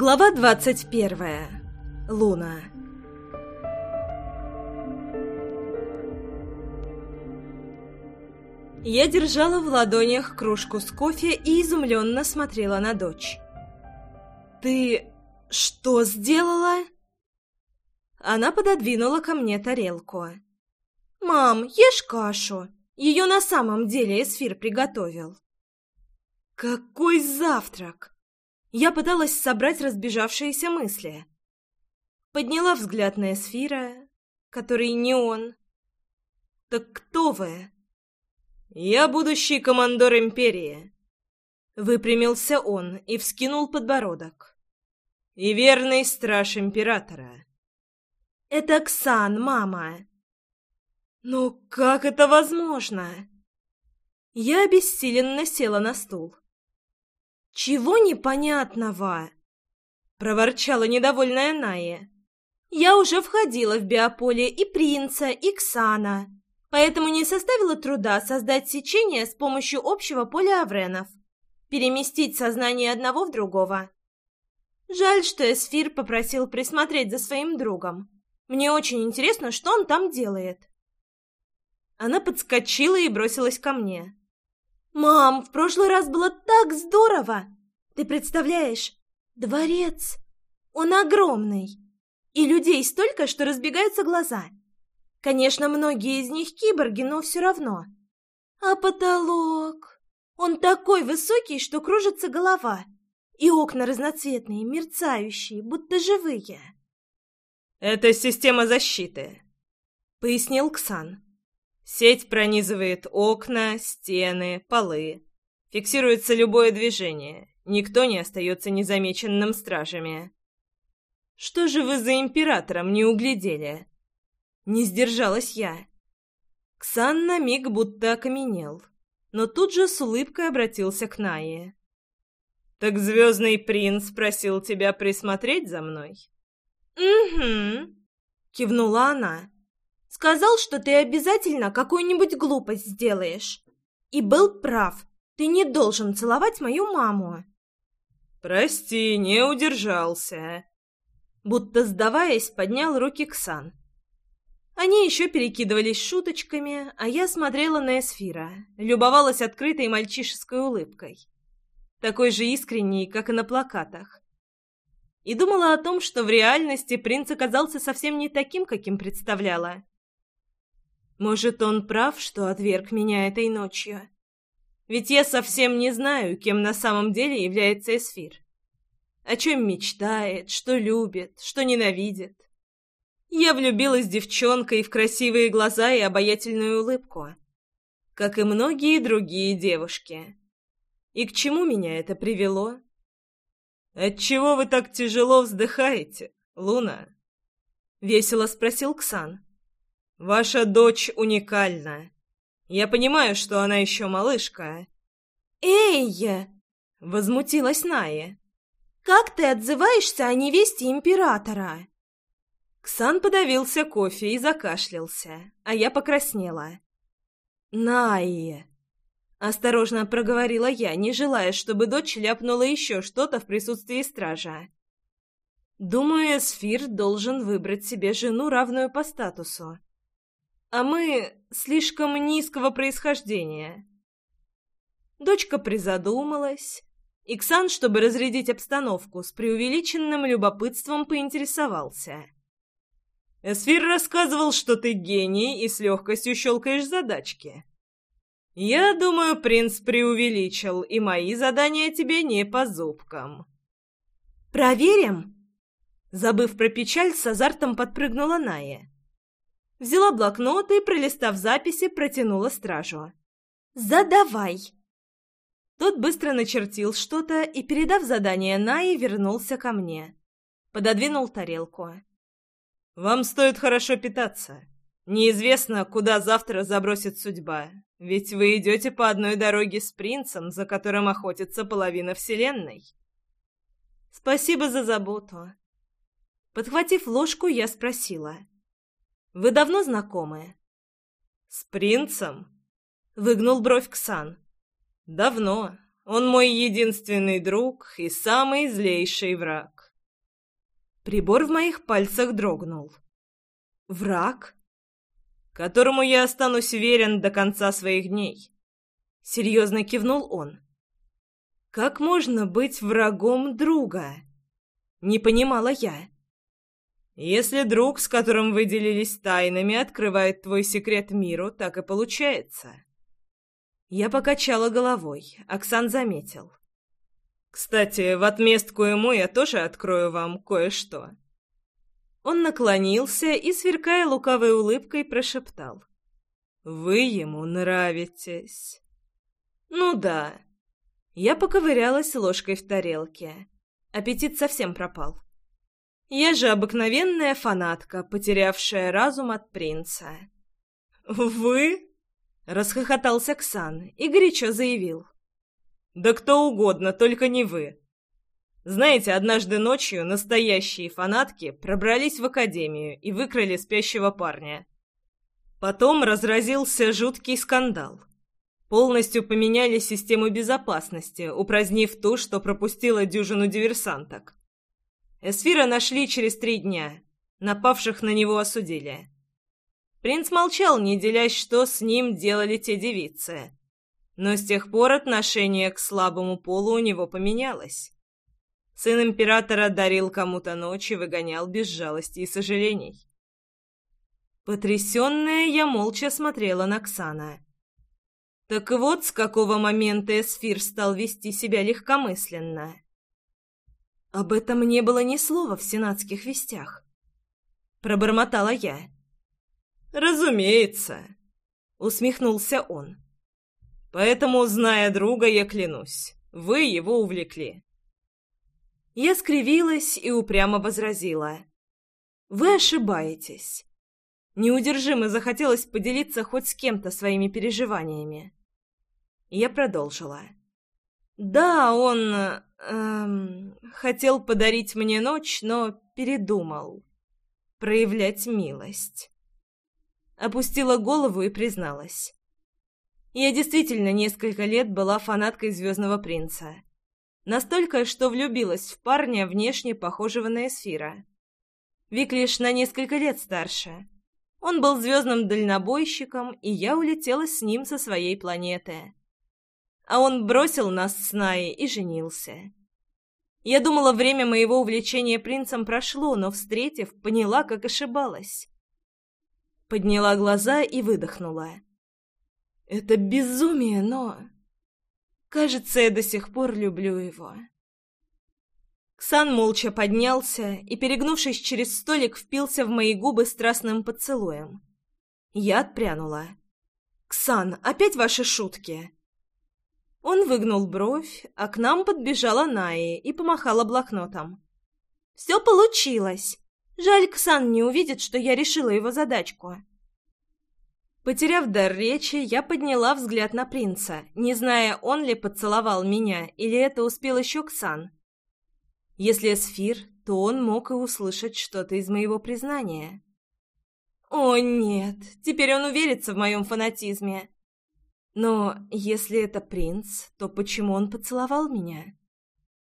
Глава двадцать первая. Луна. Я держала в ладонях кружку с кофе и изумленно смотрела на дочь. «Ты что сделала?» Она пододвинула ко мне тарелку. «Мам, ешь кашу. Ее на самом деле Эсфир приготовил». «Какой завтрак!» Я пыталась собрать разбежавшиеся мысли. Подняла взгляд на Эсфира, который не он. «Так кто вы?» «Я будущий командор Империи», — выпрямился он и вскинул подбородок. «И верный страж Императора». «Это Ксан, мама». «Ну как это возможно?» Я обессиленно села на стул. «Чего непонятного?» — проворчала недовольная Ная. «Я уже входила в биополе и принца, и Ксана, поэтому не составило труда создать сечение с помощью общего поля авренов, переместить сознание одного в другого. Жаль, что Эсфир попросил присмотреть за своим другом. Мне очень интересно, что он там делает». Она подскочила и бросилась ко мне. «Мам, в прошлый раз было так здорово! Ты представляешь, дворец, он огромный, и людей столько, что разбегаются глаза. Конечно, многие из них киборги, но все равно. А потолок, он такой высокий, что кружится голова, и окна разноцветные, мерцающие, будто живые». «Это система защиты», — пояснил Ксан. Сеть пронизывает окна, стены, полы. Фиксируется любое движение. Никто не остается незамеченным стражами. Что же вы за императором не углядели? Не сдержалась я. Ксан на миг будто окаменел, но тут же с улыбкой обратился к Нае. «Так звездный принц просил тебя присмотреть за мной?» «Угу», — кивнула она. Сказал, что ты обязательно какую-нибудь глупость сделаешь. И был прав. Ты не должен целовать мою маму. Прости, не удержался. Будто сдаваясь, поднял руки Ксан. Они еще перекидывались шуточками, а я смотрела на Эсфира, любовалась открытой мальчишеской улыбкой. Такой же искренней, как и на плакатах. И думала о том, что в реальности принц оказался совсем не таким, каким представляла. Может, он прав, что отверг меня этой ночью? Ведь я совсем не знаю, кем на самом деле является Эсфир. О чем мечтает, что любит, что ненавидит. Я влюбилась девчонкой в красивые глаза и обаятельную улыбку, как и многие другие девушки. И к чему меня это привело? «Отчего вы так тяжело вздыхаете, Луна?» — весело спросил Ксан. Ваша дочь уникальна. Я понимаю, что она еще малышка. Эй! Возмутилась Ная. Как ты отзываешься о невесте императора? Ксан подавился кофе и закашлялся, а я покраснела. Ная! Осторожно проговорила я, не желая, чтобы дочь ляпнула еще что-то в присутствии стража. Думаю, Эсфир должен выбрать себе жену, равную по статусу а мы слишком низкого происхождения. Дочка призадумалась. Иксан, чтобы разрядить обстановку, с преувеличенным любопытством поинтересовался. «Эсфир рассказывал, что ты гений и с легкостью щелкаешь задачки. Я думаю, принц преувеличил, и мои задания тебе не по зубкам». «Проверим?» Забыв про печаль, с азартом подпрыгнула Ная. Взяла блокнот и, пролистав записи, протянула стражу. «Задавай!» Тот быстро начертил что-то и, передав задание Наи, вернулся ко мне. Пододвинул тарелку. «Вам стоит хорошо питаться. Неизвестно, куда завтра забросит судьба, ведь вы идете по одной дороге с принцем, за которым охотится половина Вселенной». «Спасибо за заботу». Подхватив ложку, я спросила — вы давно знакомы?» «С принцем?» — выгнул бровь Ксан. «Давно. Он мой единственный друг и самый злейший враг». Прибор в моих пальцах дрогнул. Враг? Которому я останусь верен до конца своих дней. Серьезно кивнул он. Как можно быть врагом друга? Не понимала я. Если друг, с которым вы делились тайнами, открывает твой секрет миру, так и получается. Я покачала головой. Оксан заметил. Кстати, в отместку ему я тоже открою вам кое-что. Он наклонился и, сверкая лукавой улыбкой, прошептал. «Вы ему нравитесь». «Ну да». Я поковырялась ложкой в тарелке. Аппетит совсем пропал. Я же обыкновенная фанатка, потерявшая разум от принца. «Вы?» — расхохотался Ксан и горячо заявил. «Да кто угодно, только не вы. Знаете, однажды ночью настоящие фанатки пробрались в академию и выкрали спящего парня. Потом разразился жуткий скандал. Полностью поменяли систему безопасности, упразднив ту, что пропустила дюжину диверсанток. Эсфира нашли через три дня. Напавших на него осудили. Принц молчал, не делясь, что с ним делали те девицы. Но с тех пор отношение к слабому полу у него поменялось. Сын императора дарил кому-то ночь и выгонял без жалости и сожалений. Потрясенная, я молча смотрела на Ксана. Так вот, с какого момента Эсфир стал вести себя легкомысленно. Об этом не было ни слова в сенатских вестях. Пробормотала я. «Разумеется», — усмехнулся он. «Поэтому, зная друга, я клянусь, вы его увлекли». Я скривилась и упрямо возразила. «Вы ошибаетесь». Неудержимо захотелось поделиться хоть с кем-то своими переживаниями. Я продолжила. «Да, он Эм, хотел подарить мне ночь, но передумал. Проявлять милость. Опустила голову и призналась. Я действительно несколько лет была фанаткой «Звездного принца». Настолько, что влюбилась в парня, внешне похожего на Эсфира. Вик лишь на несколько лет старше. Он был звездным дальнобойщиком, и я улетела с ним со своей планеты а он бросил нас с Наей и женился. Я думала, время моего увлечения принцем прошло, но, встретив, поняла, как ошибалась. Подняла глаза и выдохнула. Это безумие, но... Кажется, я до сих пор люблю его. Ксан молча поднялся и, перегнувшись через столик, впился в мои губы страстным поцелуем. Я отпрянула. «Ксан, опять ваши шутки?» Он выгнул бровь, а к нам подбежала Наи и помахала блокнотом. «Все получилось. Жаль, Ксан не увидит, что я решила его задачку». Потеряв дар речи, я подняла взгляд на принца, не зная, он ли поцеловал меня, или это успел еще Ксан. Если Сфир, то он мог и услышать что-то из моего признания. «О, нет, теперь он уверится в моем фанатизме. Но если это принц, то почему он поцеловал меня?